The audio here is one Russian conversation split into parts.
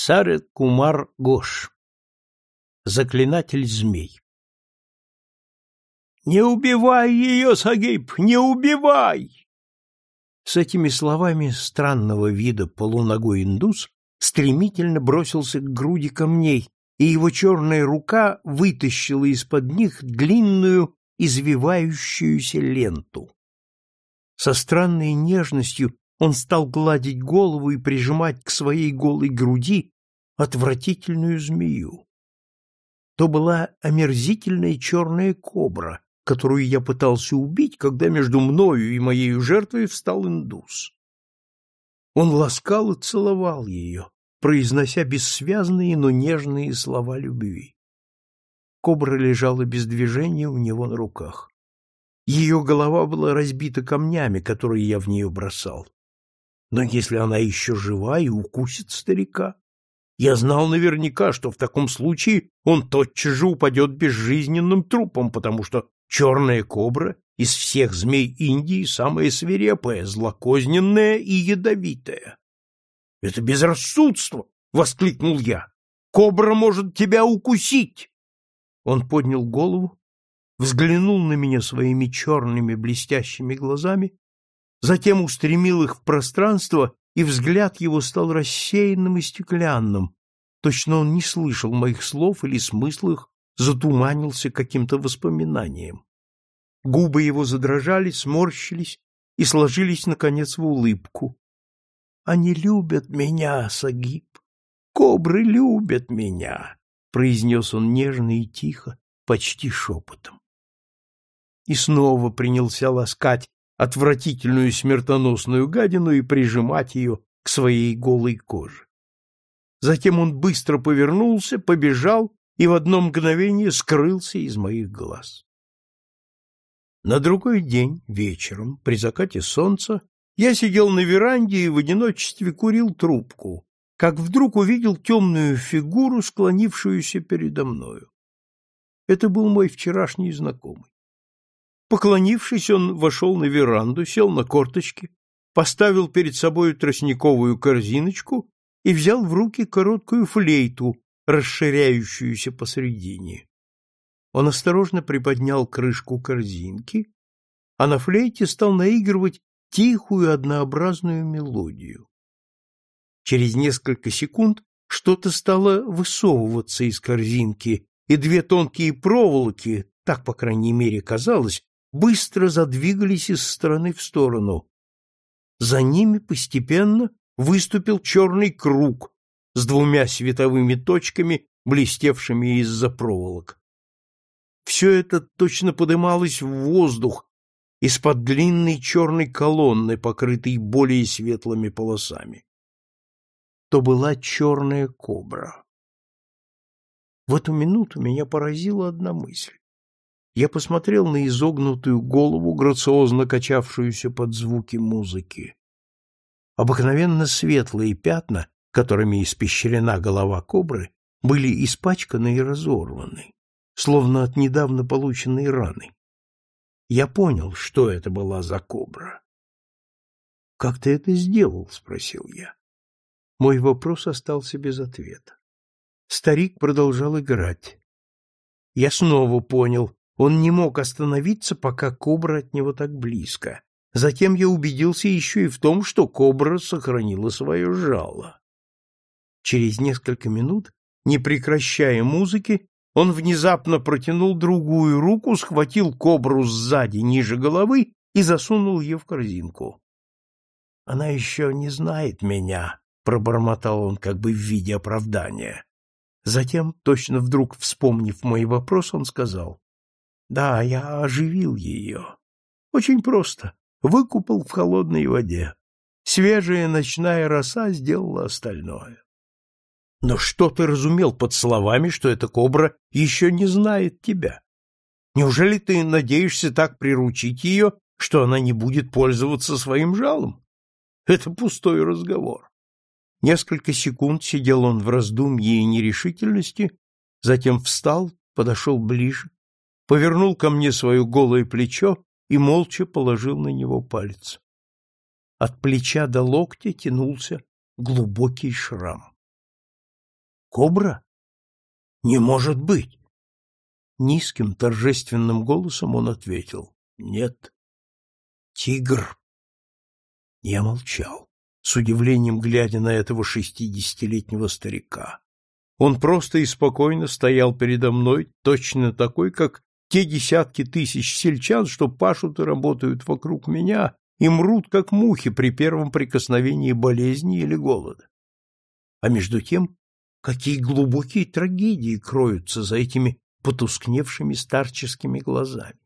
Сарет Кумар Гош. Заклинатель змей. «Не убивай ее, Сагиб, не убивай!» С этими словами странного вида полуногой индус стремительно бросился к груди камней, и его черная рука вытащила из-под них длинную извивающуюся ленту. Со странной нежностью он стал гладить голову и прижимать к своей голой груди отвратительную змею. То была омерзительная черная кобра, которую я пытался убить, когда между мною и моей жертвой встал индус. Он ласкал и целовал ее, произнося бессвязные, но нежные слова любви. Кобра лежала без движения у него на руках. Ее голова была разбита камнями, которые я в нее бросал. Но если она еще жива и укусит старика, я знал наверняка, что в таком случае он тотчас же упадет безжизненным трупом, потому что черная кобра из всех змей Индии самая свирепая, злокозненная и ядовитая. — Это безрассудство! — воскликнул я. — Кобра может тебя укусить! Он поднял голову, взглянул на меня своими черными блестящими глазами затем устремил их в пространство, и взгляд его стал рассеянным и стеклянным. Точно он не слышал моих слов или смысл их затуманился каким-то воспоминанием. Губы его задрожали, сморщились и сложились, наконец, в улыбку. «Они любят меня, Сагиб! Кобры любят меня!» — произнес он нежно и тихо, почти шепотом. И снова принялся ласкать отвратительную смертоносную гадину и прижимать ее к своей голой коже. Затем он быстро повернулся, побежал и в одно мгновение скрылся из моих глаз. На другой день, вечером, при закате солнца, я сидел на веранде и в одиночестве курил трубку, как вдруг увидел темную фигуру, склонившуюся передо мною. Это был мой вчерашний знакомый. Поклонившись, он вошел на веранду, сел на корточки, поставил перед собой тростниковую корзиночку и взял в руки короткую флейту, расширяющуюся посредине. Он осторожно приподнял крышку корзинки, а на флейте стал наигрывать тихую однообразную мелодию. Через несколько секунд что-то стало высовываться из корзинки, и две тонкие проволоки, так, по крайней мере, казалось, быстро задвигались из стороны в сторону. За ними постепенно выступил черный круг с двумя световыми точками, блестевшими из-за проволок. Все это точно подымалось в воздух из-под длинной черной колонны, покрытой более светлыми полосами. То была черная кобра. В эту минуту меня поразила одна мысль я посмотрел на изогнутую голову, грациозно качавшуюся под звуки музыки. Обыкновенно светлые пятна, которыми испещрена голова кобры, были испачканы и разорваны, словно от недавно полученной раны. Я понял, что это была за кобра. «Как ты это сделал?» — спросил я. Мой вопрос остался без ответа. Старик продолжал играть. Я снова понял, он не мог остановиться, пока кобра от него так близко. Затем я убедился еще и в том, что кобра сохранила свое жало. Через несколько минут, не прекращая музыки, он внезапно протянул другую руку, схватил кобру сзади, ниже головы, и засунул ее в корзинку. «Она еще не знает меня», — пробормотал он как бы в виде оправдания. Затем, точно вдруг вспомнив мой вопрос, он сказал, да, я оживил ее. Очень просто. Выкупал в холодной воде. Свежая ночная роса сделала остальное. Но что ты разумел под словами, что эта кобра еще не знает тебя? Неужели ты надеешься так приручить ее, что она не будет пользоваться своим жалом? Это пустой разговор. Несколько секунд сидел он в раздумье и нерешительности, затем встал, подошел ближе, повернул ко мне свое голое плечо и молча положил на него палец. От плеча до локтя тянулся глубокий шрам. Кобра? Не может быть! Низким торжественным голосом он ответил. Нет. Тигр. Я молчал, с удивлением глядя на этого шестидесятилетнего старика. Он просто и спокойно стоял передо мной, точно такой, как те десятки тысяч сельчан, что пашут и работают вокруг меня и мрут, как мухи при первом прикосновении болезни или голода. А между тем, какие глубокие трагедии кроются за этими потускневшими старческими глазами.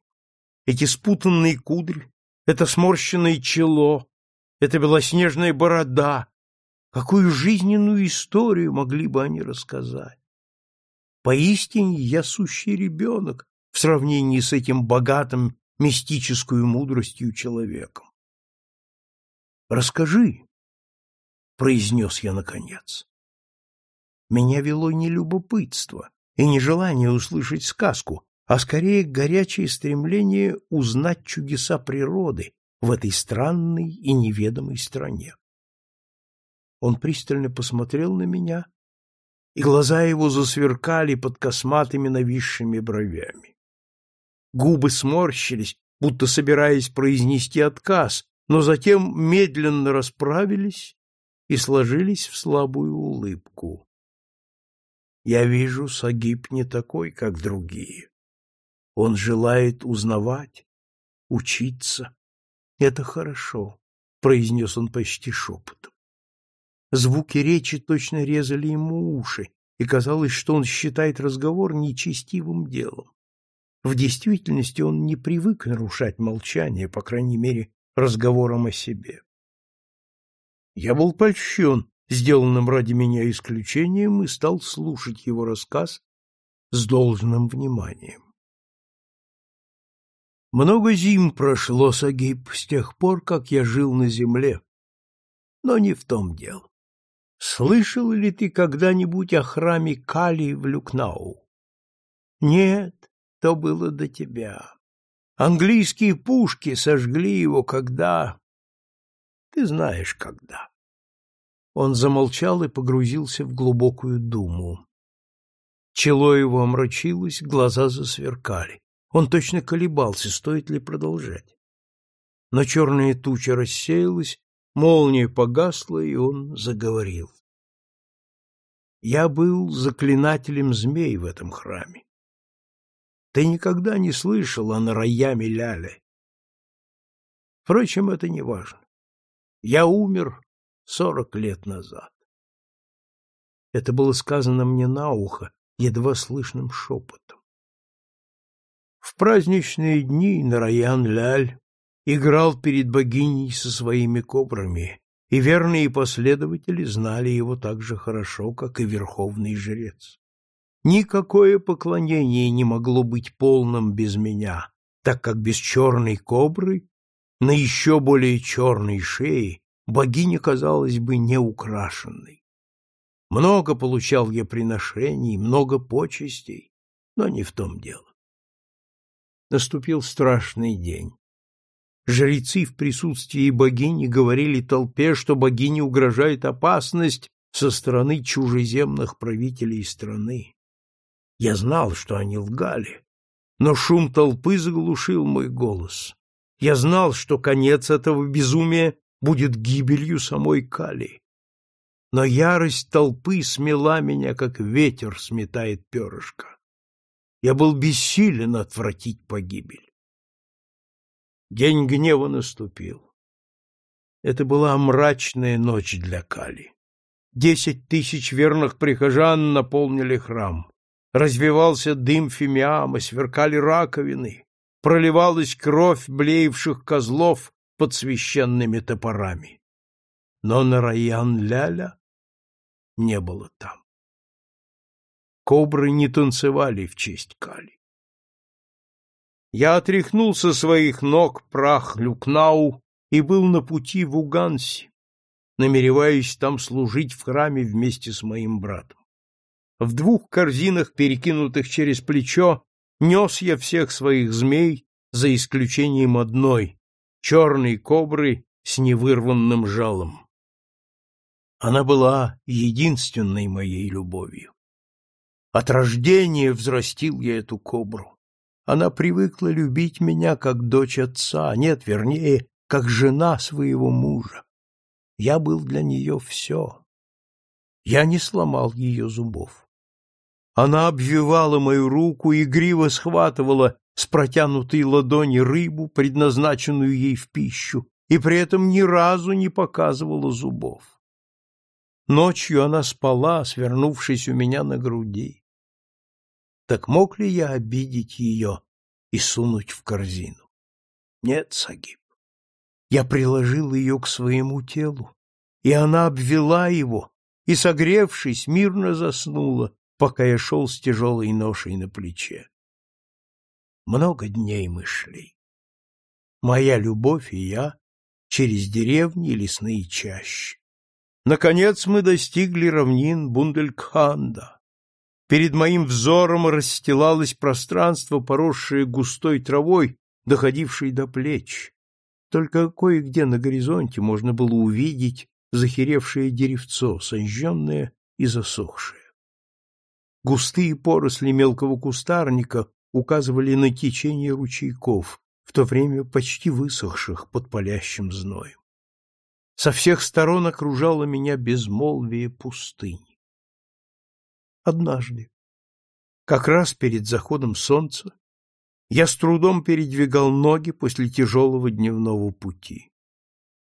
Эти спутанные кудри, это сморщенное чело, эта белоснежная борода. Какую жизненную историю могли бы они рассказать? Поистине я сущий ребенок в сравнении с этим богатым мистическую мудростью человеком. «Расскажи», — произнес я наконец. Меня вело не любопытство, и не желание услышать сказку, а скорее горячее стремление узнать чудеса природы в этой странной и неведомой стране. Он пристально посмотрел на меня, и глаза его засверкали под косматыми нависшими бровями. Губы сморщились, будто собираясь произнести отказ, но затем медленно расправились и сложились в слабую улыбку. Я вижу, Сагиб не такой, как другие. Он желает узнавать, учиться. Это хорошо, произнес он почти шепотом. Звуки речи точно резали ему уши, и казалось, что он считает разговор нечестивым делом. В действительности он не привык нарушать молчание, по крайней мере, разговором о себе. Я был польщен сделанным ради меня исключением, и стал слушать его рассказ с должным вниманием. Много зим прошло, Сагиб, с тех пор, как я жил на земле, но не в том дело. Слышал ли ты когда-нибудь о храме Кали в Люкнау? Нет, то было до тебя. Английские пушки сожгли его, когда... Ты знаешь, когда. Он замолчал и погрузился в глубокую думу. Чело его омрачилось, глаза засверкали. Он точно колебался, стоит ли продолжать. Но черная туча рассеялась, молния погасла, и он заговорил. Я был заклинателем змей в этом храме. Ты никогда не слышал о Нараяме Ляле. Впрочем, это не важно. Я умер сорок лет назад. Это было сказано мне на ухо, едва слышным шепотом. В праздничные дни Нараян Ляль играл перед богиней со своими кобрами, и верные последователи знали его так же хорошо, как и верховный жрец. Никакое поклонение не могло быть полным без меня, так как без черной кобры на еще более черной шее богиня казалась бы неукрашенной. Много получал я приношений, много почестей, но не в том дело. Наступил страшный день. Жрецы в присутствии богини говорили толпе, что богине угрожает опасность со стороны чужеземных правителей страны. Я знал, что они лгали, но шум толпы заглушил мой голос. Я знал, что конец этого безумия будет гибелью самой Кали. Но ярость толпы смела меня, как ветер сметает перышко. Я был бессилен отвратить погибель. День гнева наступил. Это была мрачная ночь для Кали. Десять тысяч верных прихожан наполнили храм. Развивался дым фимиама, сверкали раковины, проливалась кровь блеевших козлов под священными топорами. Но Нараян-Ляля не было там. Кобры не танцевали в честь Кали. Я отряхнул со своих ног прах Люкнау и был на пути в Уганси, намереваясь там служить в храме вместе с моим братом. В двух корзинах, перекинутых через плечо, нес я всех своих змей, за исключением одной, черной кобры с невырванным жалом. Она была единственной моей любовью. От рождения взрастил я эту кобру. Она привыкла любить меня как дочь отца, нет, вернее, как жена своего мужа. Я был для нее все. Я не сломал ее зубов. Она обвивала мою руку, игриво схватывала с протянутой ладони рыбу, предназначенную ей в пищу, и при этом ни разу не показывала зубов. Ночью она спала, свернувшись у меня на груди. Так мог ли я обидеть ее и сунуть в корзину? Нет, Сагиб. Я приложил ее к своему телу, и она обвела его, и, согревшись, мирно заснула, пока я шел с тяжелой ношей на плече. Много дней мы шли. Моя любовь и я через деревни и лесные чащи. Наконец мы достигли равнин Бунделькханда. Перед моим взором расстилалось пространство, поросшее густой травой, доходившей до плеч. Только кое-где на горизонте можно было увидеть захеревшее деревцо, сожженное и засохшее. Густые поросли мелкого кустарника указывали на течение ручейков, в то время почти высохших под палящим зноем. Со всех сторон окружало меня безмолвие пустыни. Однажды, как раз перед заходом солнца, я с трудом передвигал ноги после тяжелого дневного пути.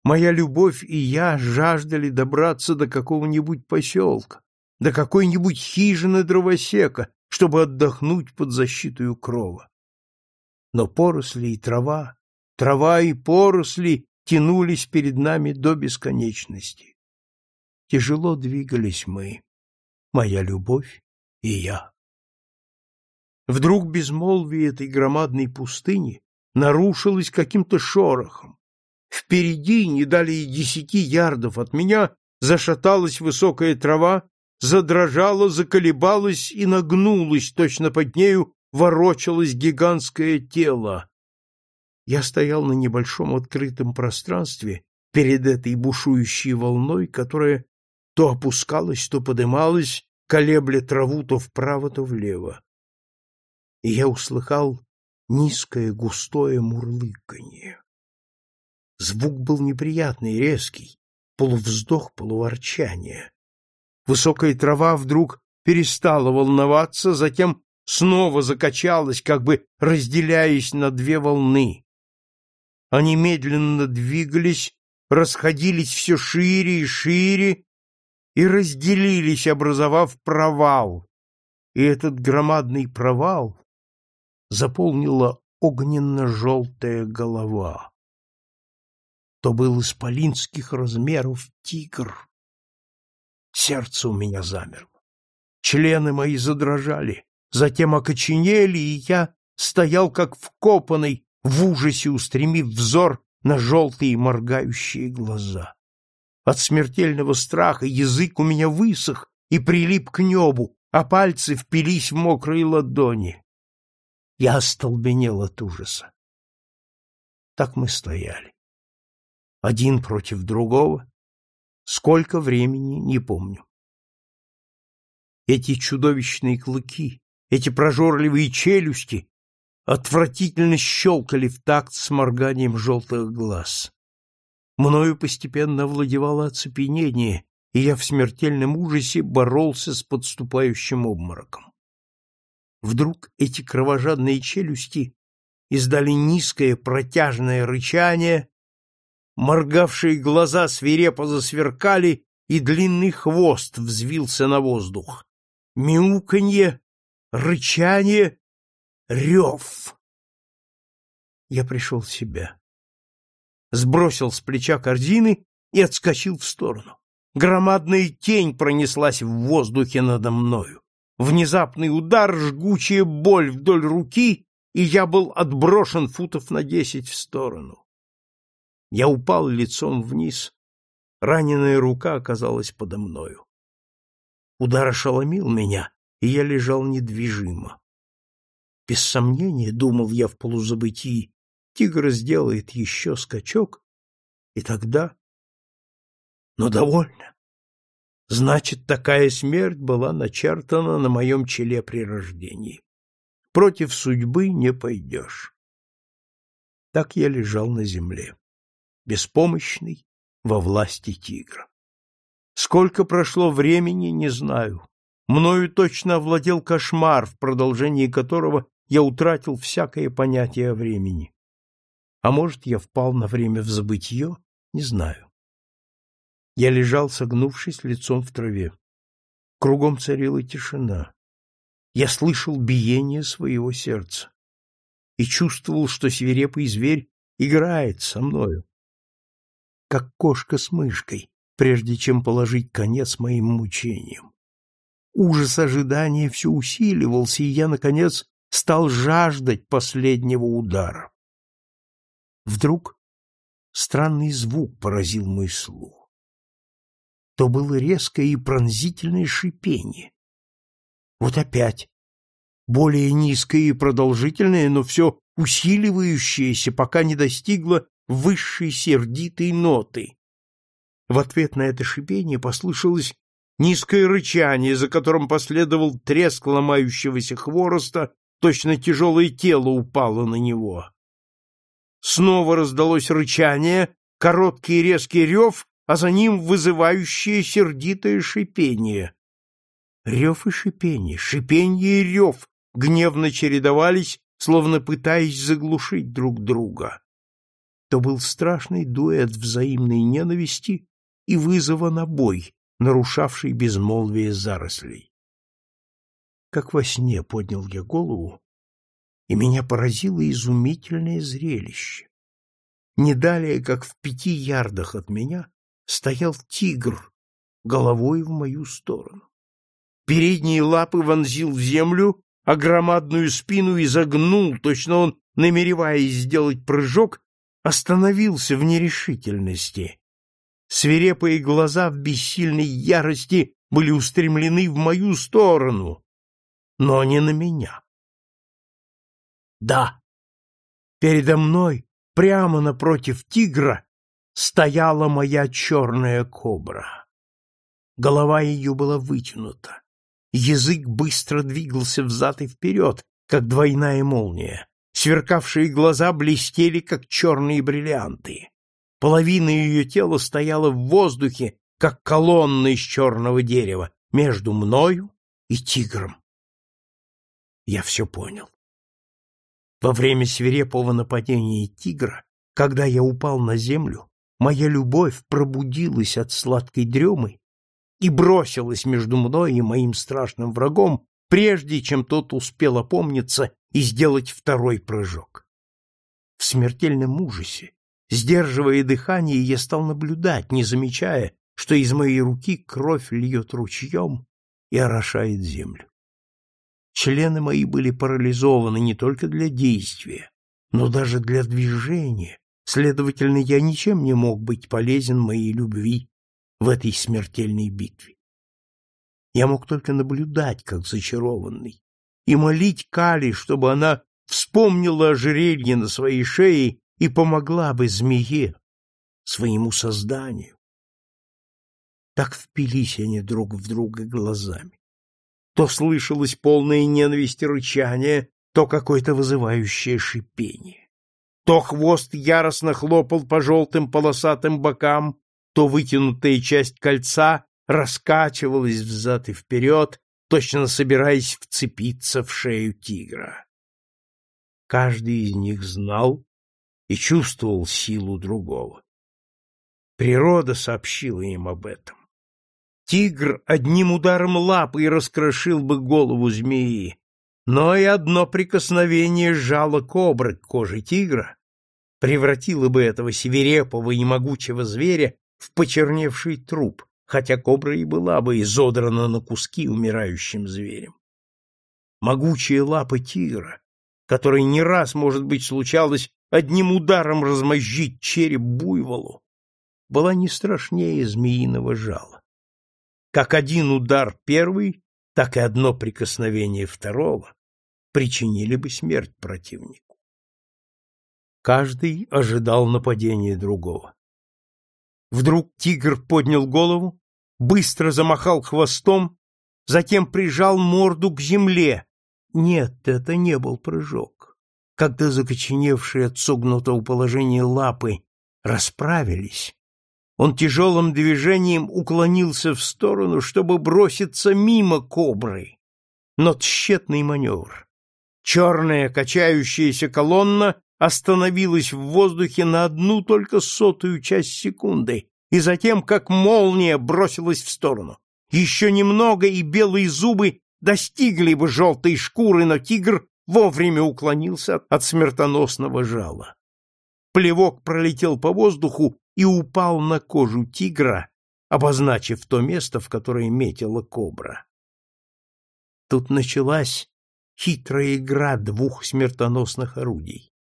Моя любовь и я жаждали добраться до какого-нибудь поселка, до какой-нибудь хижины дровосека, чтобы отдохнуть под защитой крова. Но поросли и трава, трава и поросли тянулись перед нами до бесконечности. Тяжело двигались мы, моя любовь и я. Вдруг безмолвие этой громадной пустыни нарушилось каким-то шорохом. Впереди, не далее десяти ярдов от меня, зашаталась высокая трава, задрожала, заколебалась и нагнулась, точно под нею ворочалось гигантское тело. Я стоял на небольшом открытом пространстве перед этой бушующей волной, которая то опускалась, то подымалась, колебля траву то вправо, то влево. И я услыхал низкое густое мурлыканье. Звук был неприятный, резкий, полувздох, полуворчание. Высокая трава вдруг перестала волноваться, затем снова закачалась, как бы разделяясь на две волны. Они медленно двигались, расходились все шире и шире и разделились, образовав провал. И этот громадный провал заполнила огненно-желтая голова. То был исполинских размеров тигр. Сердце у меня замерло. Члены мои задрожали, затем окоченели, и я стоял как вкопанный, в ужасе устремив взор на желтые моргающие глаза. От смертельного страха язык у меня высох и прилип к небу, а пальцы впились в мокрые ладони. Я остолбенел от ужаса. Так мы стояли. Один против другого. Сколько времени, не помню. Эти чудовищные клыки, эти прожорливые челюсти отвратительно щелкали в такт с морганием желтых глаз. Мною постепенно овладевало оцепенение, и я в смертельном ужасе боролся с подступающим обмороком. Вдруг эти кровожадные челюсти издали низкое протяжное рычание, моргавшие глаза свирепо засверкали, и длинный хвост взвился на воздух. Мяуканье, рычание Рев! Я пришел в себя. Сбросил с плеча корзины и отскочил в сторону. Громадная тень пронеслась в воздухе надо мною. Внезапный удар, жгучая боль вдоль руки, и я был отброшен футов на десять в сторону. Я упал лицом вниз. Раненая рука оказалась подо мною. Удар ошеломил меня, и я лежал недвижимо. Без сомнения, думал я в полузабытии, тигр сделает еще скачок, и тогда... Но довольно. Значит, такая смерть была начертана на моем челе при рождении. Против судьбы не пойдешь. Так я лежал на земле, беспомощный, во власти тигра. Сколько прошло времени, не знаю. Мною точно овладел кошмар, в продолжении которого я утратил всякое понятие о времени. А может, я впал на время в забытье, не знаю. Я лежал, согнувшись лицом в траве. Кругом царила тишина. Я слышал биение своего сердца и чувствовал, что свирепый зверь играет со мною, как кошка с мышкой, прежде чем положить конец моим мучениям. Ужас ожидания все усиливался, и я, наконец, стал жаждать последнего удара. Вдруг странный звук поразил мой слух. То было резкое и пронзительное шипение. Вот опять. Более низкое и продолжительное, но все усиливающееся, пока не достигло высшей сердитой ноты. В ответ на это шипение послышалось низкое рычание, за которым последовал треск ломающегося хвороста, точно тяжелое тело упало на него. Снова раздалось рычание, короткий резкий рев, а за ним вызывающее сердитое шипение. Рев и шипение, шипение и рев гневно чередовались, словно пытаясь заглушить друг друга. То был страшный дуэт взаимной ненависти и вызова на бой, нарушавший безмолвие зарослей. Как во сне поднял я голову, и меня поразило изумительное зрелище. Не далее, как в пяти ярдах от меня, стоял тигр головой в мою сторону. Передние лапы вонзил в землю, а громадную спину изогнул, точно он, намереваясь сделать прыжок, остановился в нерешительности Свирепые глаза в бессильной ярости были устремлены в мою сторону, но не на меня. Да, передо мной, прямо напротив тигра, стояла моя черная кобра. Голова ее была вытянута. Язык быстро двигался взад и вперед, как двойная молния. Сверкавшие глаза блестели, как черные бриллианты. Половина ее тела стояла в воздухе, как колонна из черного дерева, между мною и тигром. Я все понял. Во время свирепого нападения тигра, когда я упал на землю, моя любовь пробудилась от сладкой дремы и бросилась между мной и моим страшным врагом, прежде чем тот успел опомниться и сделать второй прыжок. В смертельном ужасе Сдерживая дыхание, я стал наблюдать, не замечая, что из моей руки кровь льет ручьем и орошает землю. Члены мои были парализованы не только для действия, но даже для движения, следовательно, я ничем не мог быть полезен моей любви в этой смертельной битве. Я мог только наблюдать, как зачарованный, и молить Кали, чтобы она вспомнила ожерелье на своей шее и помогла бы змее, своему созданию. Так впились они друг в друга глазами. То слышалось полное ненависти рычание, то какое-то вызывающее шипение. То хвост яростно хлопал по желтым полосатым бокам, то вытянутая часть кольца раскачивалась взад и вперед, точно собираясь вцепиться в шею тигра. Каждый из них знал, и чувствовал силу другого. Природа сообщила им об этом. Тигр одним ударом лапы раскрошил бы голову змеи, но и одно прикосновение жало кобры к коже тигра превратило бы этого свирепого и могучего зверя в почерневший труп, хотя кобра и была бы изодрана на куски умирающим зверем. Могучие лапы тигра, которой не раз, может быть, случалось одним ударом размозжить череп буйволу, была не страшнее змеиного жала. Как один удар первый, так и одно прикосновение второго причинили бы смерть противнику. Каждый ожидал нападения другого. Вдруг тигр поднял голову быстро замахал хвостом, затем прижал морду к земле. Нет, это не был прыжок. Когда закоченевшие от согнутого положения лапы расправились, он тяжелым движением уклонился в сторону, чтобы броситься мимо кобры. Но тщетный маневр. Черная качающаяся колонна остановилась в воздухе на одну только сотую часть секунды и затем, как молния, бросилась в сторону. Еще немного, и белые зубы достигли бы желтой шкуры, но тигр вовремя уклонился от смертоносного жала. Плевок пролетел по воздуху и упал на кожу тигра, обозначив то место, в которое метила кобра. Тут началась хитрая игра двух смертоносных орудий.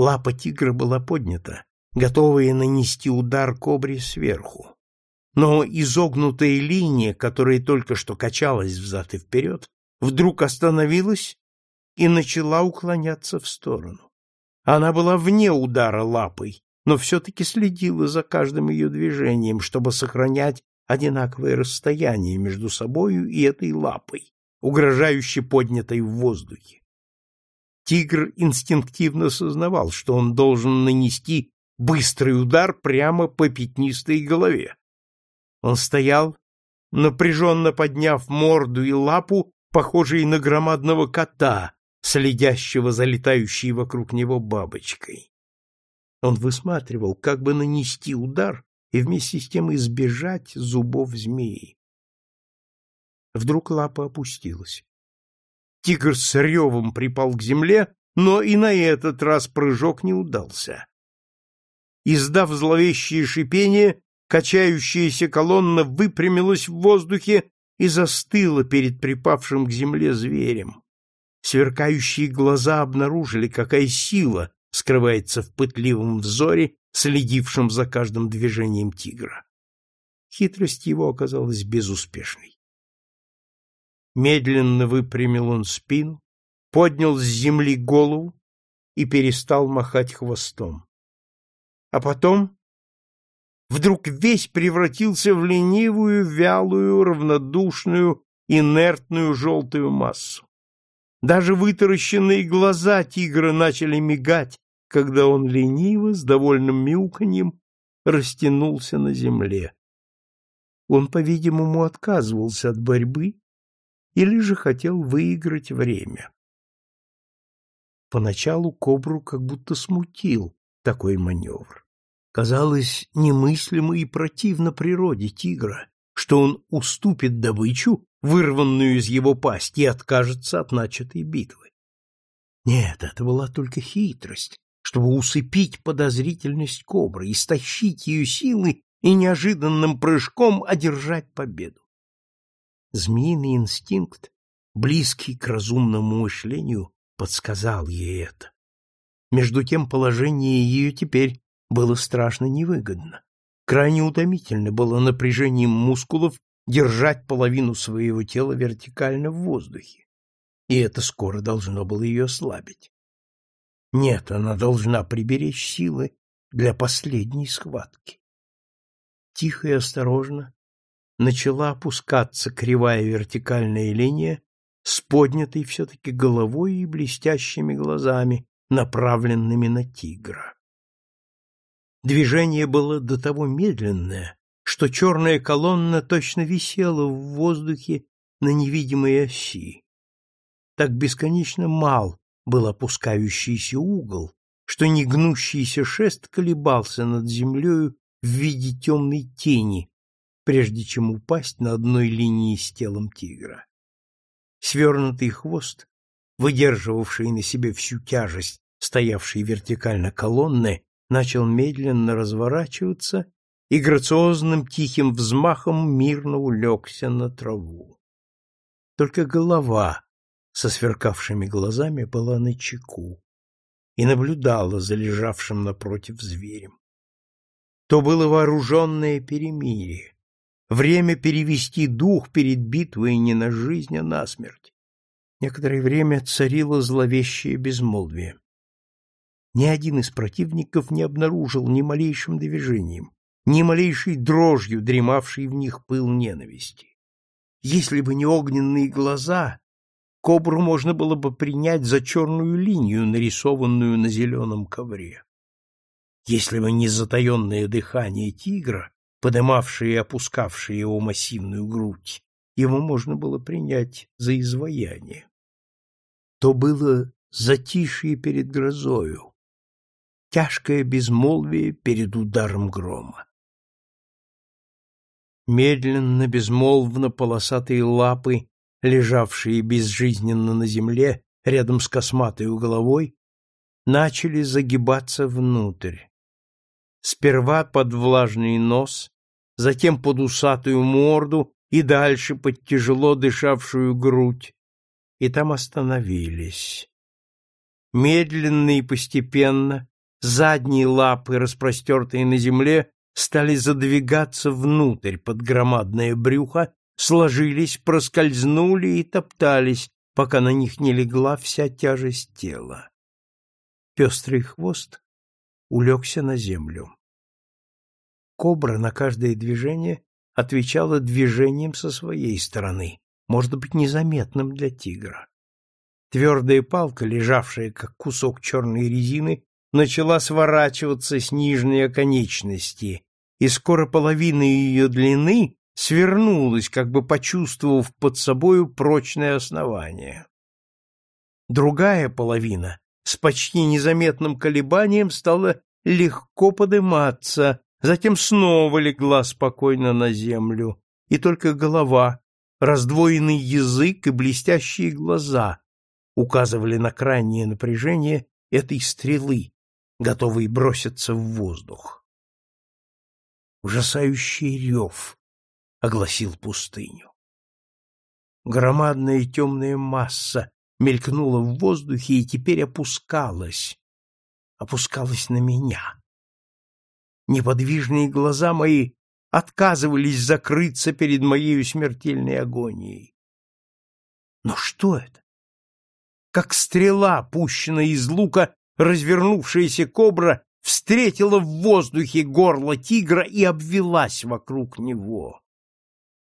Лапа тигра была поднята, готовая нанести удар кобре сверху. Но изогнутая линия, которая только что качалась взад и вперед, вдруг остановилась и начала уклоняться в сторону. Она была вне удара лапой, но все-таки следила за каждым ее движением, чтобы сохранять одинаковое расстояние между собою и этой лапой, угрожающе поднятой в воздухе. Тигр инстинктивно сознавал, что он должен нанести быстрый удар прямо по пятнистой голове. Он стоял, напряженно подняв морду и лапу, похожие на громадного кота, следящего за летающей вокруг него бабочкой. Он высматривал, как бы нанести удар и вместе с тем избежать зубов змеи. Вдруг лапа опустилась. Тигр с ревом припал к земле, но и на этот раз прыжок не удался. Издав зловещее шипение, качающаяся колонна выпрямилась в воздухе и застыла перед припавшим к земле зверем. Сверкающие глаза обнаружили, какая сила скрывается в пытливом взоре, следившем за каждым движением тигра. Хитрость его оказалась безуспешной. Медленно выпрямил он спину, поднял с земли голову и перестал махать хвостом. А потом вдруг весь превратился в ленивую, вялую, равнодушную, инертную желтую массу. Даже вытаращенные глаза тигра начали мигать, когда он лениво, с довольным мяуканьем, растянулся на земле. Он, по-видимому, отказывался от борьбы или же хотел выиграть время. Поначалу кобру как будто смутил такой маневр. Казалось немыслимо и противно природе тигра, что он уступит добычу, вырванную из его пасти, и откажется от начатой битвы. Нет, это была только хитрость, чтобы усыпить подозрительность кобры, истощить ее силы и неожиданным прыжком одержать победу. Змеиный инстинкт, близкий к разумному мышлению, подсказал ей это. Между тем положение ее теперь было страшно невыгодно. Крайне утомительно было напряжением мускулов держать половину своего тела вертикально в воздухе, и это скоро должно было ее ослабить. Нет, она должна приберечь силы для последней схватки. Тихо и осторожно начала опускаться кривая вертикальная линия с поднятой все-таки головой и блестящими глазами, направленными на тигра. Движение было до того медленное, что черная колонна точно висела в воздухе на невидимой оси. Так бесконечно мал был опускающийся угол, что негнущийся шест колебался над землею в виде темной тени, прежде чем упасть на одной линии с телом тигра. Свернутый хвост, выдерживавший на себе всю тяжесть стоявшей вертикально колонны, начал медленно разворачиваться и грациозным тихим взмахом мирно улегся на траву. Только голова со сверкавшими глазами была на чеку и наблюдала за лежавшим напротив зверем. То было вооруженное перемирие, время перевести дух перед битвой не на жизнь, а на смерть. Некоторое время царило зловещее безмолвие. Ни один из противников не обнаружил ни малейшим движением, ни малейшей дрожью дремавший в них пыл ненависти. Если бы не огненные глаза, кобру можно было бы принять за черную линию, нарисованную на зеленом ковре. Если бы не затаенное дыхание тигра, подымавшее и опускавшее его массивную грудь, его можно было принять за изваяние. То было затишье перед грозою, тяжкое безмолвие перед ударом грома. Медленно, безмолвно полосатые лапы, лежавшие безжизненно на земле рядом с косматой головой, начали загибаться внутрь. Сперва под влажный нос, затем под усатую морду и дальше под тяжело дышавшую грудь, и там остановились. Медленно и постепенно задние лапы, распростертые на земле, стали задвигаться внутрь под громадное брюхо, сложились, проскользнули и топтались, пока на них не легла вся тяжесть тела. Пестрый хвост улегся на землю. Кобра на каждое движение отвечала движением со своей стороны, может быть, незаметным для тигра. Твердая палка, лежавшая как кусок черной резины, начала сворачиваться с нижней оконечности, и скоро половина ее длины свернулась, как бы почувствовав под собою прочное основание. Другая половина с почти незаметным колебанием стала легко подниматься, затем снова легла спокойно на землю, и только голова, раздвоенный язык и блестящие глаза указывали на крайнее напряжение этой стрелы, готовый броситься в воздух. Ужасающий рев огласил пустыню. Громадная темная масса мелькнула в воздухе и теперь опускалась, опускалась на меня. Неподвижные глаза мои отказывались закрыться перед моей смертельной агонией. Но что это? Как стрела, пущенная из лука, развернувшаяся кобра встретила в воздухе горло тигра и обвелась вокруг него.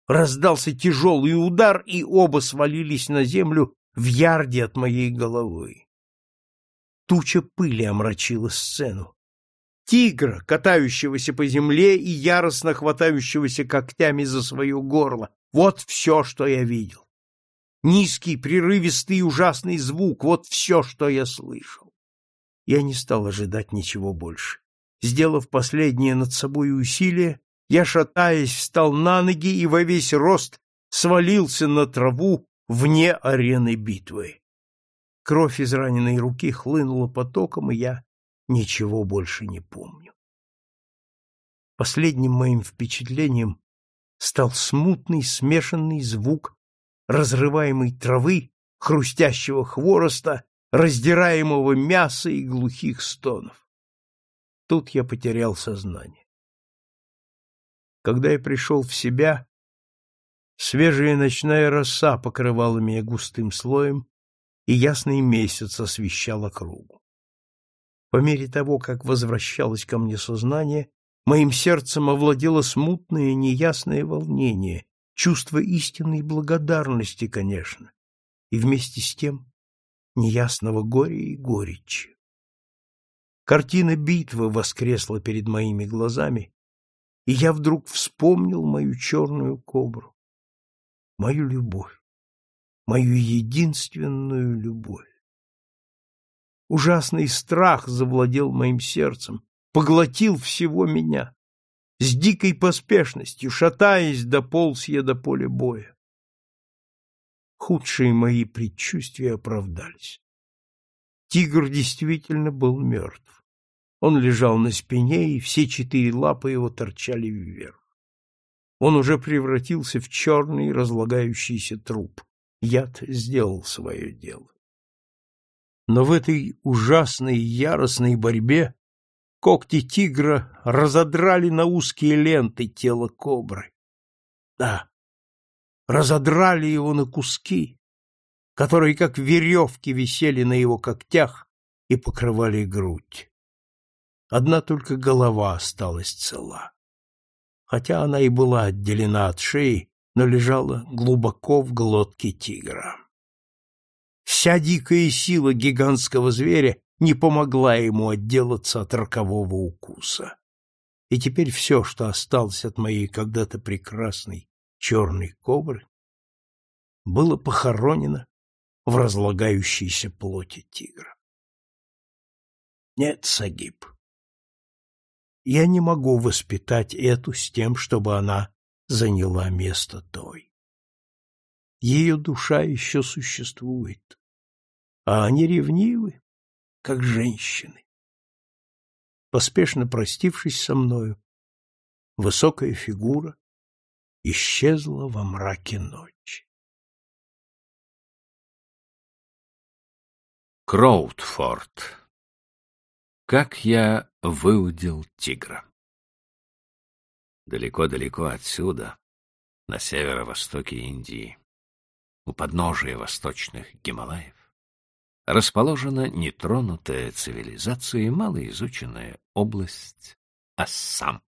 Раздался тяжелый удар, и оба свалились на землю в ярде от моей головы. Туча пыли омрачила сцену. Тигра, катающегося по земле и яростно хватающегося когтями за свое горло. Вот все, что я видел. Низкий, прерывистый ужасный звук — вот все, что я слышал. Я не стал ожидать ничего больше. Сделав последнее над собой усилие, я, шатаясь, встал на ноги и во весь рост свалился на траву вне арены битвы. Кровь из раненой руки хлынула потоком, и я ничего больше не помню. Последним моим впечатлением стал смутный смешанный звук разрываемой травы, хрустящего хвороста раздираемого мяса и глухих стонов. Тут я потерял сознание. Когда я пришел в себя, свежая ночная роса покрывала меня густым слоем, и ясный месяц освещал округу. По мере того, как возвращалось ко мне сознание, моим сердцем овладело смутное неясное волнение, чувство истинной благодарности, конечно, и вместе с тем неясного горя и горечи. Картина битвы воскресла перед моими глазами, и я вдруг вспомнил мою черную кобру, мою любовь, мою единственную любовь. Ужасный страх завладел моим сердцем, поглотил всего меня. С дикой поспешностью, шатаясь, дополз я до поля боя худшие мои предчувствия оправдались. Тигр действительно был мертв. Он лежал на спине, и все четыре лапы его торчали вверх. Он уже превратился в черный разлагающийся труп. Яд сделал свое дело. Но в этой ужасной яростной борьбе когти тигра разодрали на узкие ленты тело кобры. Да, разодрали его на куски, которые, как веревки, висели на его когтях и покрывали грудь. Одна только голова осталась цела. Хотя она и была отделена от шеи, но лежала глубоко в глотке тигра. Вся дикая сила гигантского зверя не помогла ему отделаться от рокового укуса. И теперь все, что осталось от моей когда-то прекрасной черной кобры, было похоронено в разлагающейся плоти тигра. Нет, Сагиб, я не могу воспитать эту с тем, чтобы она заняла место той. Ее душа еще существует, а они ревнивы, как женщины. Поспешно простившись со мною, высокая фигура исчезла во мраке ночи. Кроудфорд как я выудил тигра? Далеко-далеко отсюда, на северо-востоке Индии, у подножия восточных Гималаев, расположена нетронутая цивилизацией малоизученная область Ассам.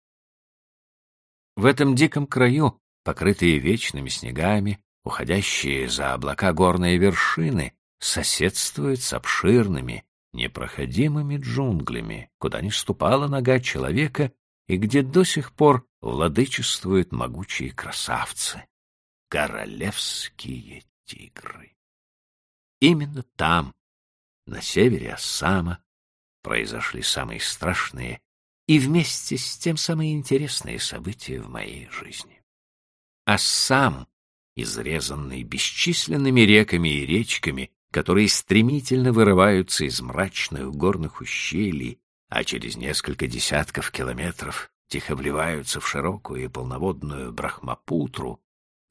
В этом диком краю, покрытые вечными снегами, уходящие за облака горные вершины, соседствуют с обширными, непроходимыми джунглями, куда не ступала нога человека и где до сих пор владычествуют могучие красавцы — королевские тигры. Именно там, на севере Ассама, произошли самые страшные и вместе с тем самые интересные события в моей жизни. Ассам, изрезанный бесчисленными реками и речками, которые стремительно вырываются из мрачных горных ущелий, а через несколько десятков километров тихо вливаются в широкую и полноводную Брахмапутру,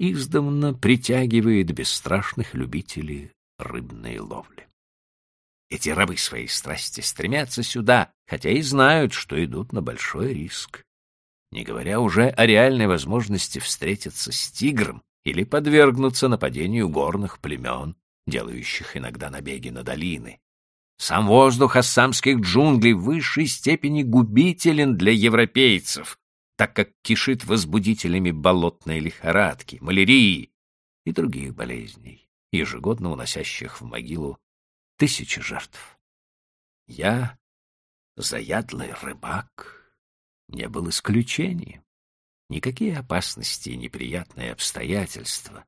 издавна притягивает бесстрашных любителей рыбной ловли. Эти рабы своей страсти стремятся сюда, хотя и знают, что идут на большой риск. Не говоря уже о реальной возможности встретиться с тигром или подвергнуться нападению горных племен, делающих иногда набеги на долины. Сам воздух ассамских джунглей в высшей степени губителен для европейцев, так как кишит возбудителями болотной лихорадки, малярии и других болезней, ежегодно уносящих в могилу тысячи жертв. Я, заядлый рыбак, не был исключением. Никакие опасности и неприятные обстоятельства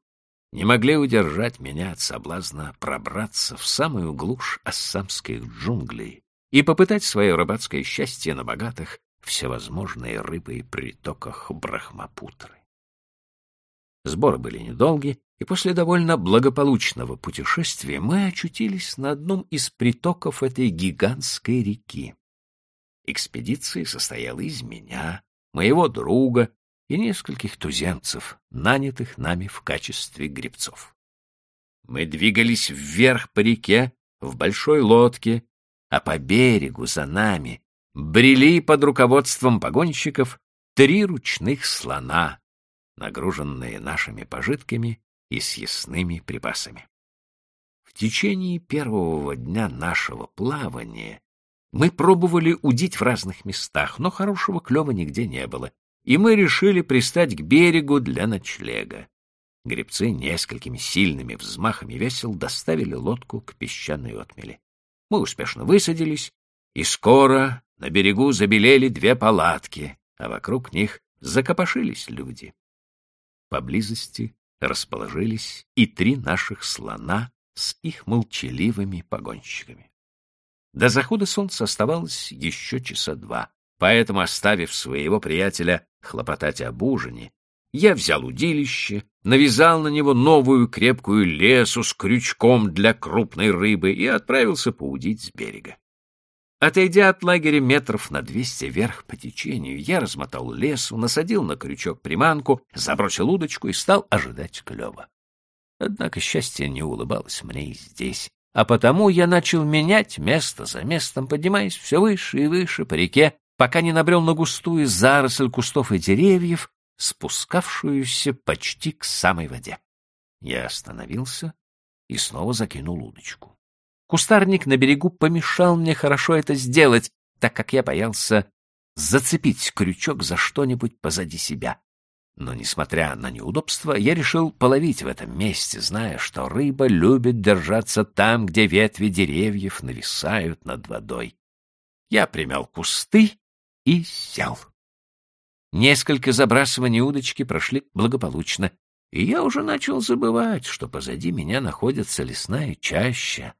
не могли удержать меня от соблазна пробраться в самую глушь ассамских джунглей и попытать свое рыбацкое счастье на богатых всевозможные рыбы и притоках Брахмапутры. Сборы были недолги, и после довольно благополучного путешествия мы очутились на одном из притоков этой гигантской реки. Экспедиция состояла из меня, моего друга и нескольких туземцев, нанятых нами в качестве гребцов. Мы двигались вверх по реке в большой лодке, а по берегу за нами брели под руководством погонщиков три ручных слона, нагруженные нашими пожитками и съестными припасами. В течение первого дня нашего плавания мы пробовали удить в разных местах, но хорошего клёва нигде не было, и мы решили пристать к берегу для ночлега. Гребцы несколькими сильными взмахами весел доставили лодку к песчаной отмели. Мы успешно высадились, и скоро на берегу забелели две палатки, а вокруг них закопошились люди. Поблизости расположились и три наших слона с их молчаливыми погонщиками. До захода солнца оставалось еще часа два, поэтому, оставив своего приятеля хлопотать об ужине, я взял удилище, навязал на него новую крепкую лесу с крючком для крупной рыбы и отправился поудить с берега. Отойдя от лагеря метров на двести вверх по течению, я размотал лесу, насадил на крючок приманку, забросил удочку и стал ожидать клёва. Однако счастье не улыбалось мне и здесь, а потому я начал менять место за местом, поднимаясь все выше и выше по реке, пока не набрел на густую заросль кустов и деревьев, спускавшуюся почти к самой воде. Я остановился и снова закинул удочку. Кустарник на берегу помешал мне хорошо это сделать, так как я боялся зацепить крючок за что-нибудь позади себя. Но, несмотря на неудобства, я решил половить в этом месте, зная, что рыба любит держаться там, где ветви деревьев нависают над водой. Я примял кусты и сел. Несколько забрасываний удочки прошли благополучно, и я уже начал забывать, что позади меня находится лесная чаща.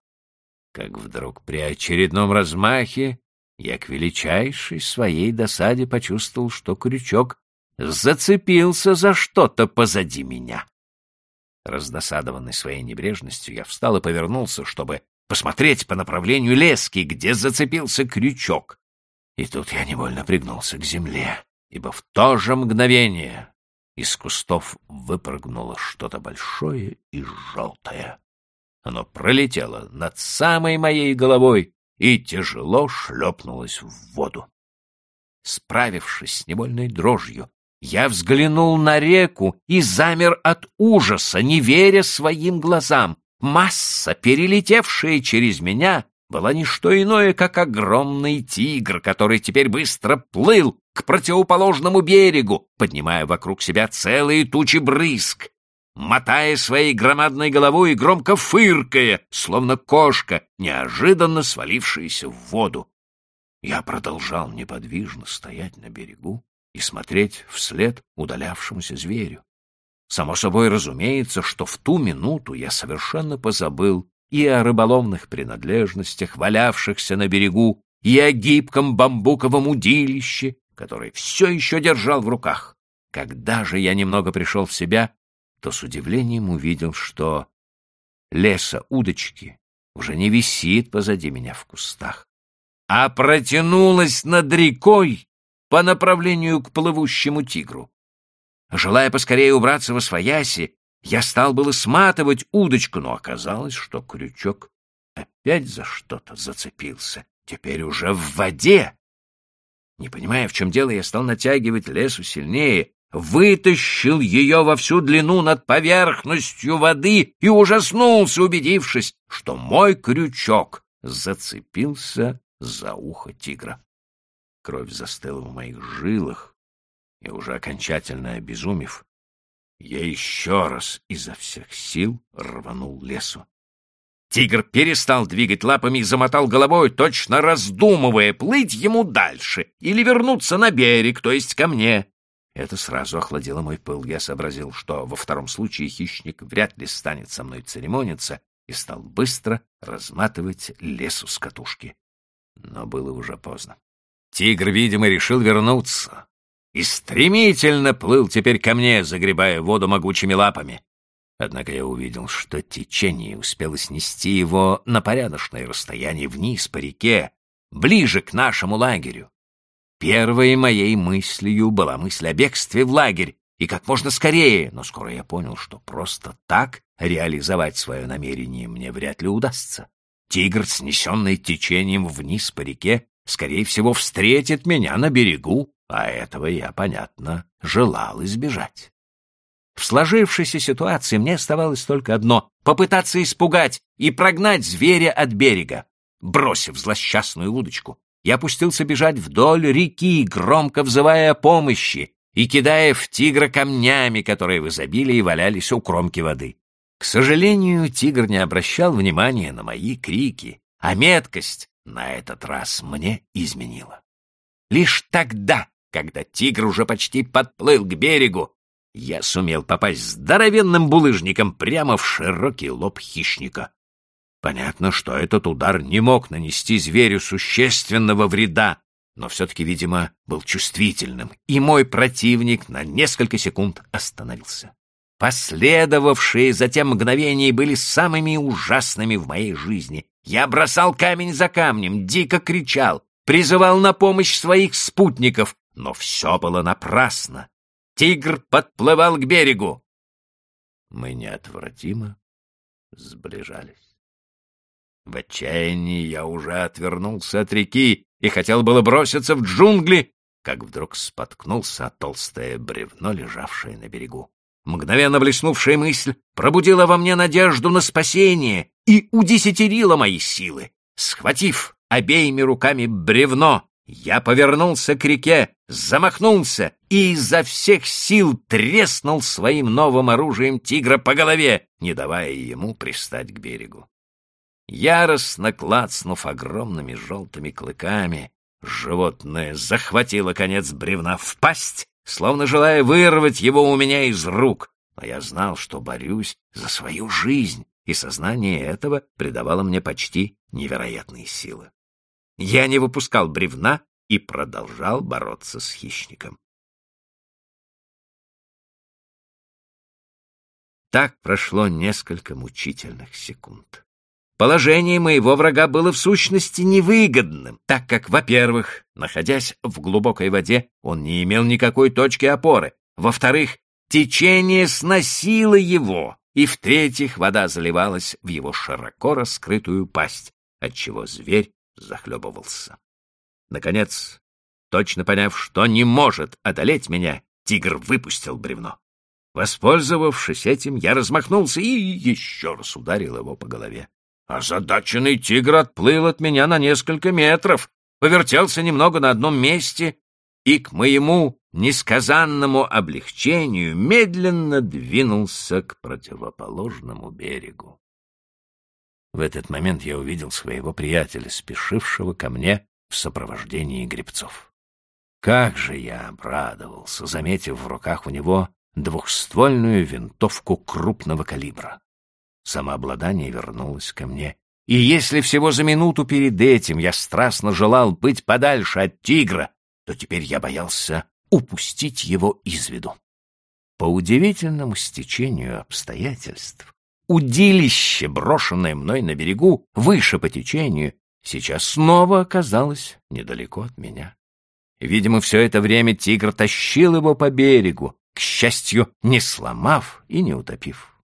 Как вдруг при очередном размахе я к величайшей своей досаде почувствовал, что крючок зацепился за что-то позади меня. Раздосадованный своей небрежностью, я встал и повернулся, чтобы посмотреть по направлению лески, где зацепился крючок. И тут я невольно пригнулся к земле, ибо в то же мгновение из кустов выпрыгнуло что-то большое и желтое. Оно пролетело над самой моей головой и тяжело шлепнулось в воду. Справившись с невольной дрожью, я взглянул на реку и замер от ужаса, не веря своим глазам. Масса, перелетевшая через меня, была не что иное, как огромный тигр, который теперь быстро плыл к противоположному берегу, поднимая вокруг себя целые тучи брызг, мотая своей громадной головой и громко фыркая, словно кошка, неожиданно свалившаяся в воду. Я продолжал неподвижно стоять на берегу, и смотреть вслед удалявшемуся зверю. Само собой разумеется, что в ту минуту я совершенно позабыл и о рыболовных принадлежностях, валявшихся на берегу, и о гибком бамбуковом удилище, которое все еще держал в руках. Когда же я немного пришел в себя, то с удивлением увидел, что леса удочки уже не висит позади меня в кустах, а протянулась над рекой по направлению к плывущему тигру. Желая поскорее убраться во свояси, я стал было сматывать удочку, но оказалось, что крючок опять за что-то зацепился, теперь уже в воде. Не понимая, в чем дело, я стал натягивать лесу сильнее, вытащил ее во всю длину над поверхностью воды и ужаснулся, убедившись, что мой крючок зацепился за ухо тигра. Кровь застыла в моих жилах, и уже окончательно обезумев, я еще раз изо всех сил рванул лесу. Тигр перестал двигать лапами и замотал головой, точно раздумывая, плыть ему дальше или вернуться на берег, то есть ко мне. Это сразу охладило мой пыл. Я сообразил, что во втором случае хищник вряд ли станет со мной церемониться, и стал быстро разматывать лесу с катушки. Но было уже поздно. Тигр, видимо, решил вернуться и стремительно плыл теперь ко мне, загребая воду могучими лапами. Однако я увидел, что течение успело снести его на порядочное расстояние вниз по реке, ближе к нашему лагерю. Первой моей мыслью была мысль о бегстве в лагерь, и как можно скорее, но скоро я понял, что просто так реализовать свое намерение мне вряд ли удастся. Тигр, снесенный течением вниз по реке, скорее всего, встретит меня на берегу, а этого я, понятно, желал избежать. В сложившейся ситуации мне оставалось только одно — попытаться испугать и прогнать зверя от берега. Бросив злосчастную удочку, я опустился бежать вдоль реки, громко взывая о помощи и кидая в тигра камнями, которые в изобилии валялись у кромки воды. К сожалению, тигр не обращал внимания на мои крики, а меткость на этот раз мне изменила. Лишь тогда, когда тигр уже почти подплыл к берегу, я сумел попасть здоровенным булыжником прямо в широкий лоб хищника. Понятно, что этот удар не мог нанести зверю существенного вреда, но все-таки, видимо, был чувствительным, и мой противник на несколько секунд остановился. Последовавшие затем мгновения были самыми ужасными в моей жизни. Я бросал камень за камнем, дико кричал, призывал на помощь своих спутников, но все было напрасно. Тигр подплывал к берегу. Мы неотвратимо сближались. В отчаянии я уже отвернулся от реки и хотел было броситься в джунгли, как вдруг споткнулся о толстое бревно, лежавшее на берегу. Мгновенно блеснувшая мысль пробудила во мне надежду на спасение и удесятерила мои силы. Схватив обеими руками бревно я повернулся к реке, замахнулся и изо всех сил треснул своим новым оружием тигра по голове, не давая ему пристать к берегу. Яростно клацнув огромными желтыми клыками, животное захватило конец бревна в пасть, словно желая вырвать его у меня из рук, но я знал, что борюсь за свою жизнь, и сознание этого придавало мне почти невероятные силы. Я не выпускал бревна и продолжал бороться с хищником. Так прошло несколько мучительных секунд. Положение моего врага было в сущности невыгодным, так как, во-первых, находясь в глубокой воде, он не имел никакой точки опоры, во-вторых, течение сносило его, и, в-третьих, вода заливалась в его широко раскрытую пасть, отчего зверь захлебывался. Наконец, точно поняв, что не может одолеть меня, тигр выпустил бревно. Воспользовавшись этим, я размахнулся и еще раз ударил его по голове. Озадаченный тигр отплыл от меня на несколько метров, повертелся немного на одном месте и, к моему несказанному облегчению, медленно двинулся к противоположному берегу. В этот момент я увидел своего приятеля, спешившего ко мне в сопровождении гребцов. Как же я обрадовался, заметив в руках у него двухствольную винтовку крупного калибра. Самообладание вернулось ко мне, и если всего за минуту перед этим я страстно желал быть подальше от тигра, то теперь я боялся упустить его из виду. По удивительному стечению обстоятельств, удилище, брошенное мной на берегу, выше по течению, сейчас снова оказалось недалеко от меня. Видимо, все это время тигр тащил его по берегу, к счастью, не сломав и не утопив.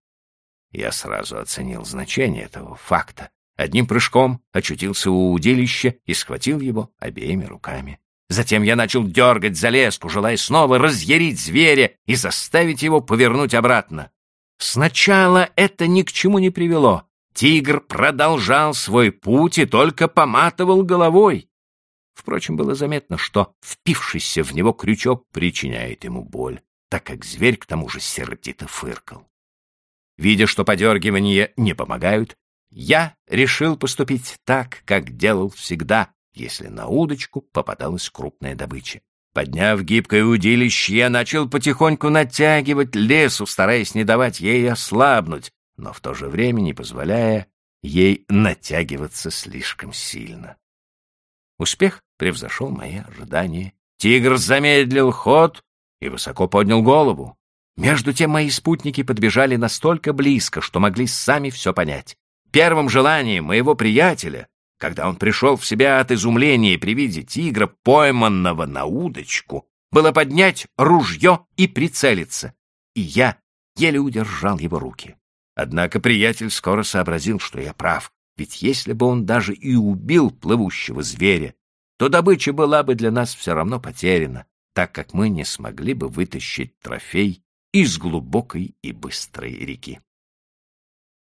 Я сразу оценил значение этого факта. Одним прыжком очутился у удилища и схватил его обеими руками. Затем я начал дергать за леску, желая снова разъярить зверя и заставить его повернуть обратно. Сначала это ни к чему не привело. Тигр продолжал свой путь и только поматывал головой. Впрочем, было заметно, что впившийся в него крючок причиняет ему боль, так как зверь к тому же сердито фыркал. Видя, что подергивания не помогают, я решил поступить так, как делал всегда, если на удочку попадалась крупная добыча. Подняв гибкое удилище, я начал потихоньку натягивать лесу, стараясь не давать ей ослабнуть, но в то же время не позволяя ей натягиваться слишком сильно. Успех превзошел мои ожидания. Тигр замедлил ход и высоко поднял голову. Между тем мои спутники подбежали настолько близко, что могли сами все понять. Первым желанием моего приятеля когда он пришел в себя от изумления при виде тигра, пойманного на удочку, было поднять ружье и прицелиться, и я еле удержал его руки. Однако приятель скоро сообразил, что я прав, ведь если бы он даже и убил плывущего зверя, то добыча была бы для нас все равно потеряна, так как мы не смогли бы вытащить трофей из глубокой и быстрой реки.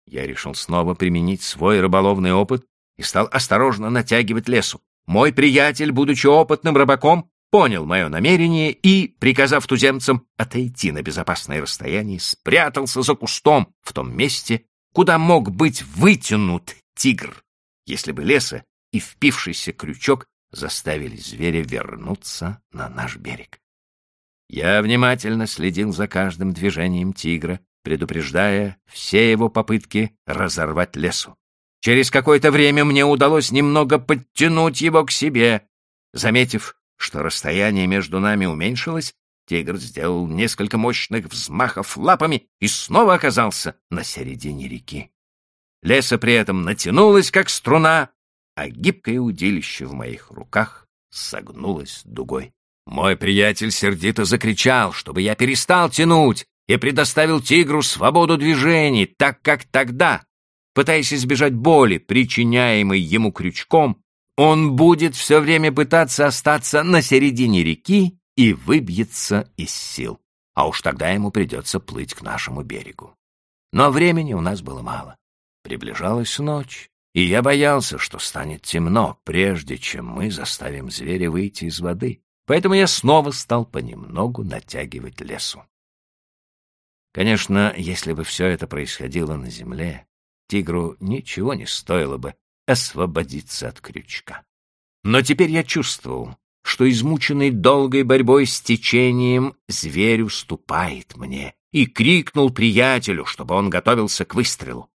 Я решил снова применить свой рыболовный опыт и стал осторожно натягивать лесу. Мой приятель, будучи опытным рыбаком, понял мое намерение и, приказав туземцам отойти на безопасное расстояние, спрятался за кустом в том месте, куда мог быть вытянут тигр, если бы леса и впившийся крючок заставили зверя вернуться на наш берег. Я внимательно следил за каждым движением тигра, предупреждая все его попытки разорвать лесу. Через какое-то время мне удалось немного подтянуть его к себе. Заметив, что расстояние между нами уменьшилось, тигр сделал несколько мощных взмахов лапами и снова оказался на середине реки. Леса при этом натянулась, как струна, а гибкое удилище в моих руках согнулось дугой. Мой приятель сердито закричал, чтобы я перестал тянуть и предоставил тигру свободу движений, так как тогда Пытаясь избежать боли, причиняемой ему крючком, он будет все время пытаться остаться на середине реки и выбьется из сил. А уж тогда ему придется плыть к нашему берегу. Но времени у нас было мало. Приближалась ночь, и я боялся, что станет темно, прежде чем мы заставим зверя выйти из воды. Поэтому я снова стал понемногу натягивать лесу. Конечно, если бы все это происходило на земле, тигру ничего не стоило бы освободиться от крючка. Но теперь я чувствовал, что измученный долгой борьбой с течением зверь уступает мне, и крикнул приятелю, чтобы он готовился к выстрелу.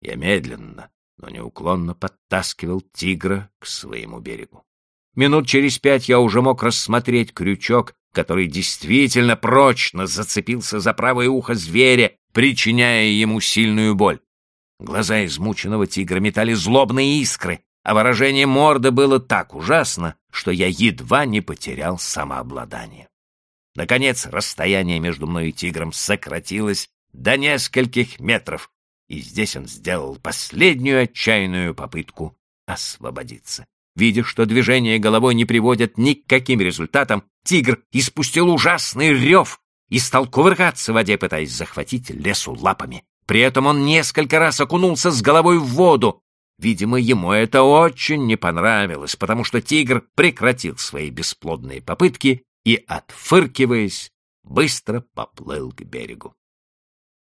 Я медленно, но неуклонно подтаскивал тигра к своему берегу. Минут через пять я уже мог рассмотреть крючок, который действительно прочно зацепился за правое ухо зверя, причиняя ему сильную боль. Глаза измученного тигра метали злобные искры, а выражение морды было так ужасно, что я едва не потерял самообладание. Наконец, расстояние между мной и тигром сократилось до нескольких метров, и здесь он сделал последнюю отчаянную попытку освободиться. Видя, что движения головой не приводят ни к каким результатам, тигр испустил ужасный рев и стал кувыркаться в воде, пытаясь захватить лесу лапами. При этом он несколько раз окунулся с головой в воду. Видимо, ему это очень не понравилось, потому что тигр прекратил свои бесплодные попытки и, отфыркиваясь, быстро поплыл к берегу.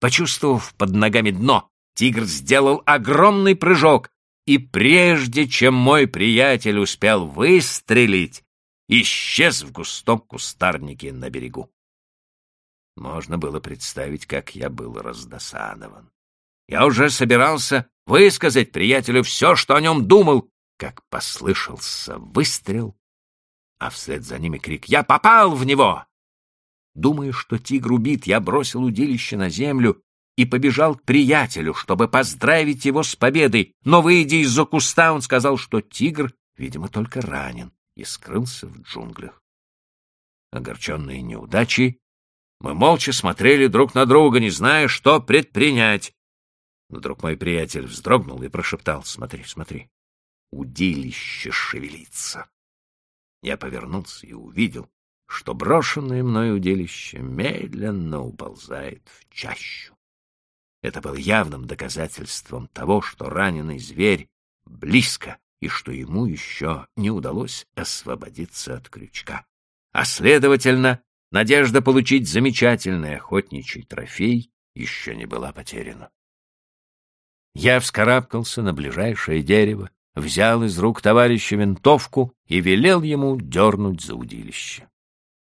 Почувствовав под ногами дно, тигр сделал огромный прыжок, и прежде чем мой приятель успел выстрелить, исчез в густом кустарнике на берегу. Можно было представить, как я был раздосадован. Я уже собирался высказать приятелю все, что о нем думал, как послышался выстрел, а вслед за ними крик «Я попал в него!». Думая, что тигр убит, я бросил удилище на землю и побежал к приятелю, чтобы поздравить его с победой, но, выйдя из-за куста, он сказал, что тигр, видимо, только ранен, и скрылся в джунглях. Огорченные неудачей, мы молча смотрели друг на друга, не зная, что предпринять. Вдруг мой приятель вздрогнул и прошептал, смотри, смотри, удилище шевелится. Я повернулся и увидел, что брошенное мной удилище медленно уползает в чащу. Это было явным доказательством того, что раненый зверь близко и что ему еще не удалось освободиться от крючка. А, следовательно, надежда получить замечательный охотничий трофей еще не была потеряна. Я вскарабкался на ближайшее дерево, взял из рук товарища винтовку и велел ему дернуть за удилище.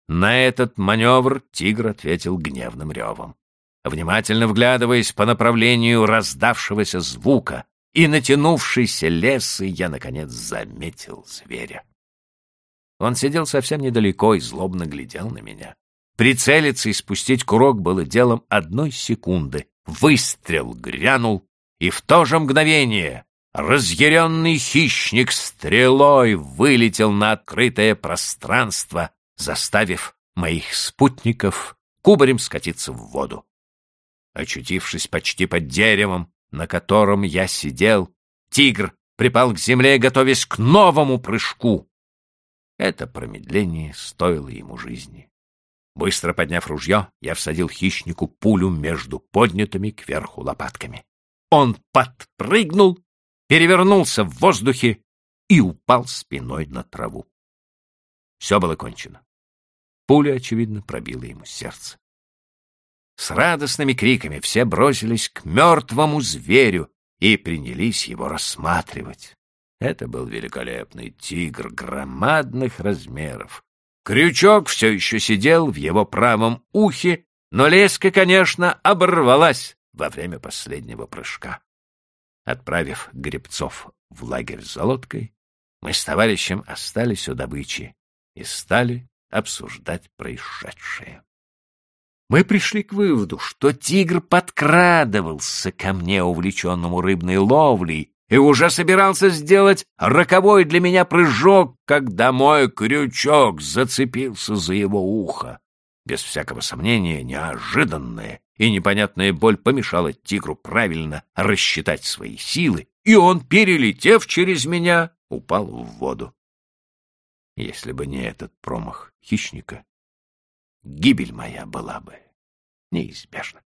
На этот маневр тигр ответил гневным ревом внимательно вглядываясь по направлению раздавшегося звука и натянувшейся лесы, я, наконец, заметил зверя. Он сидел совсем недалеко и злобно глядел на меня. Прицелиться и спустить курок было делом одной секунды. Выстрел грянул, и в то же мгновение разъяренный хищник стрелой вылетел на открытое пространство, заставив моих спутников кубарем скатиться в воду. Очутившись почти под деревом, на котором я сидел, тигр припал к земле, готовясь к новому прыжку. Это промедление стоило ему жизни. Быстро подняв ружье, я всадил хищнику пулю между поднятыми кверху лопатками. Он подпрыгнул, перевернулся в воздухе и упал спиной на траву. Все было кончено. Пуля, очевидно, пробила ему сердце. С радостными криками все бросились к мертвому зверю и принялись его рассматривать. Это был великолепный тигр громадных размеров. Крючок все еще сидел в его правом ухе, но леска, конечно, оборвалась во время последнего прыжка. Отправив гребцов в лагерь за лодкой, мы с товарищем остались у добычи и стали обсуждать происшедшее мы пришли к выводу, что тигр подкрадывался ко мне, увлеченному рыбной ловлей, и уже собирался сделать роковой для меня прыжок, когда мой крючок зацепился за его ухо. Без всякого сомнения, неожиданная и непонятная боль помешала тигру правильно рассчитать свои силы, и он, перелетев через меня, упал в воду. Если бы не этот промах хищника, гибель моя была бы неизбежна.